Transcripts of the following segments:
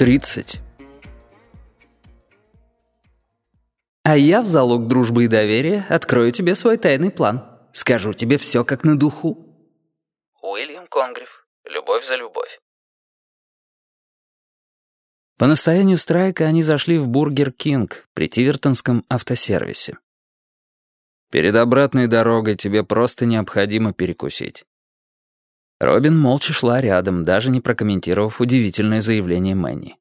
30. А я в залог дружбы и доверия открою тебе свой тайный план. Скажу тебе все как на духу. Уильям Конгрев. Любовь за любовь. По настоянию Страйка они зашли в Burger King при Тивертонском автосервисе. Перед обратной дорогой тебе просто необходимо перекусить. Робин молча шла рядом, даже не прокомментировав удивительное заявление Мэнни.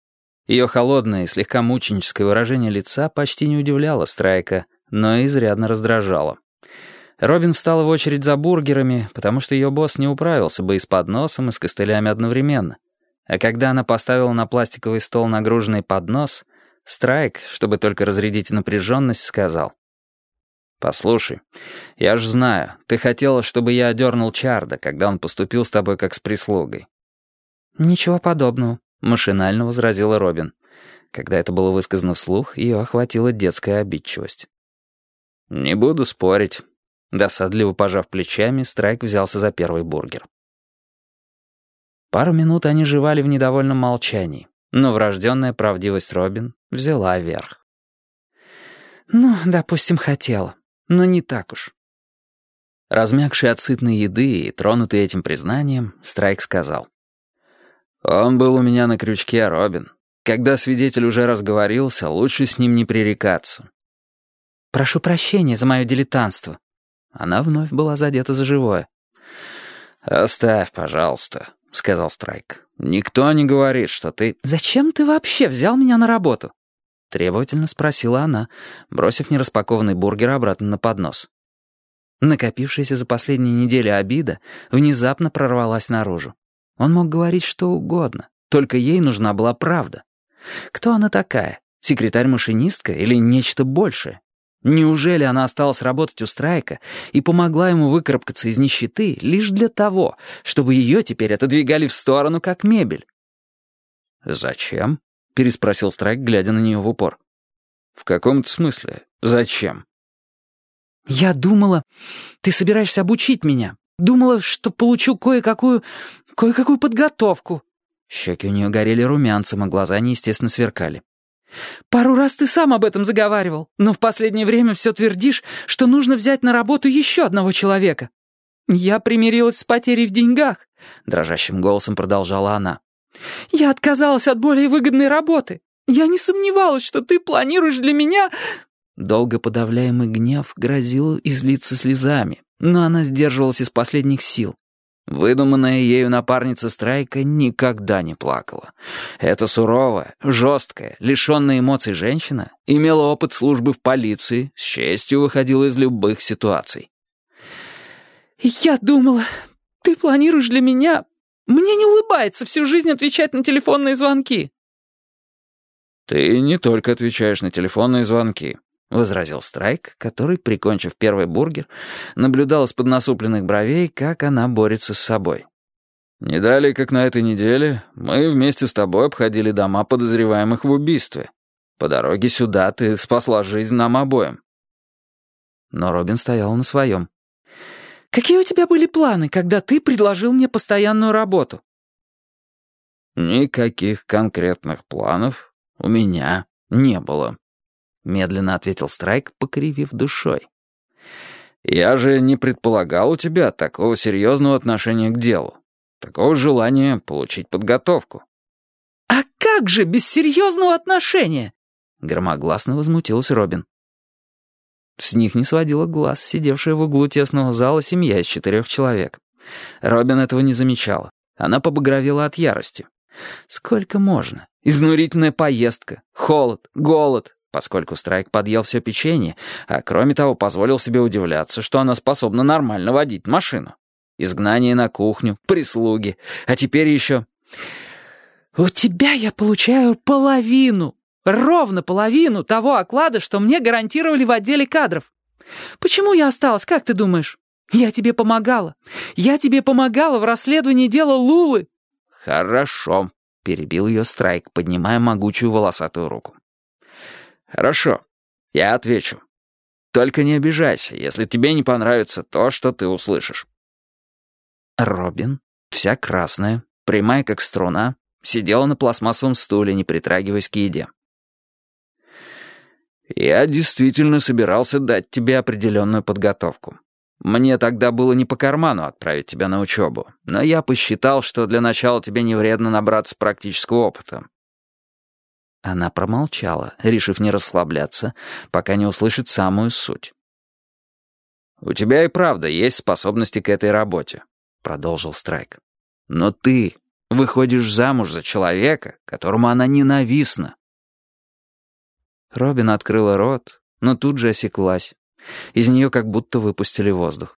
Ее холодное и слегка мученическое выражение лица почти не удивляло Страйка, но изрядно раздражало. Робин встала в очередь за бургерами, потому что ее босс не управился бы и с подносом, и с костылями одновременно. А когда она поставила на пластиковый стол нагруженный поднос, Страйк, чтобы только разрядить напряженность, сказал. «Послушай, я ж знаю, ты хотела, чтобы я одернул Чарда, когда он поступил с тобой как с прислугой». «Ничего подобного», — машинально возразила Робин. Когда это было высказано вслух, ее охватила детская обидчивость. «Не буду спорить». Досадливо пожав плечами, Страйк взялся за первый бургер. Пару минут они жевали в недовольном молчании, но врожденная правдивость Робин взяла верх. «Ну, допустим, хотела но не так уж. Размягший от сытной еды и тронутый этим признанием, Страйк сказал. «Он был у меня на крючке, Робин. Когда свидетель уже разговорился, лучше с ним не пререкаться». «Прошу прощения за мое дилетантство». Она вновь была задета за живое. «Оставь, пожалуйста», — сказал Страйк. «Никто не говорит, что ты...» «Зачем ты вообще взял меня на работу?» — требовательно спросила она, бросив нераспакованный бургер обратно на поднос. Накопившаяся за последние недели обида внезапно прорвалась наружу. Он мог говорить что угодно, только ей нужна была правда. Кто она такая? Секретарь-машинистка или нечто большее? Неужели она осталась работать у Страйка и помогла ему выкарабкаться из нищеты лишь для того, чтобы ее теперь отодвигали в сторону как мебель? «Зачем?» переспросил Страйк, глядя на нее в упор. «В каком-то смысле? Зачем?» «Я думала, ты собираешься обучить меня. Думала, что получу кое-какую... кое-какую подготовку». Щеки у нее горели румянцем, а глаза неестественно сверкали. «Пару раз ты сам об этом заговаривал, но в последнее время все твердишь, что нужно взять на работу еще одного человека. Я примирилась с потерей в деньгах», — дрожащим голосом продолжала она. Я отказалась от более выгодной работы. Я не сомневалась, что ты планируешь для меня...» Долго подавляемый гнев грозил излиться слезами, но она сдерживалась из последних сил. Выдуманная ею напарница Страйка никогда не плакала. Эта суровая, жесткая, лишенная эмоций женщина имела опыт службы в полиции, с честью выходила из любых ситуаций. «Я думала, ты планируешь для меня мне не улыбается всю жизнь отвечать на телефонные звонки». «Ты не только отвечаешь на телефонные звонки», — возразил Страйк, который, прикончив первый бургер, наблюдал из-под насупленных бровей, как она борется с собой. «Не далее, как на этой неделе, мы вместе с тобой обходили дома подозреваемых в убийстве. По дороге сюда ты спасла жизнь нам обоим». Но Робин стоял на своем. Какие у тебя были планы, когда ты предложил мне постоянную работу?» «Никаких конкретных планов у меня не было», — медленно ответил Страйк, покривив душой. «Я же не предполагал у тебя такого серьезного отношения к делу, такого желания получить подготовку». «А как же без серьезного отношения?» — громогласно возмутился Робин. С них не сводила глаз сидевшая в углу тесного зала семья из четырех человек. Робин этого не замечала. Она побагровела от ярости. Сколько можно? Изнурительная поездка, холод, голод, поскольку Страйк подъел все печенье, а кроме того позволил себе удивляться, что она способна нормально водить машину. Изгнание на кухню, прислуги, а теперь еще... «У тебя я получаю половину!» — Ровно половину того оклада, что мне гарантировали в отделе кадров. Почему я осталась, как ты думаешь? Я тебе помогала. Я тебе помогала в расследовании дела Лулы. Хорошо, перебил ее Страйк, поднимая могучую волосатую руку. Хорошо, я отвечу. Только не обижайся, если тебе не понравится то, что ты услышишь. Робин, вся красная, прямая как струна, сидела на пластмассовом стуле, не притрагиваясь к еде. «Я действительно собирался дать тебе определенную подготовку. Мне тогда было не по карману отправить тебя на учебу, но я посчитал, что для начала тебе не вредно набраться практического опыта. Она промолчала, решив не расслабляться, пока не услышит самую суть. «У тебя и правда есть способности к этой работе», — продолжил Страйк. «Но ты выходишь замуж за человека, которому она ненавистна». Робин открыла рот, но тут же осеклась. Из нее как будто выпустили воздух.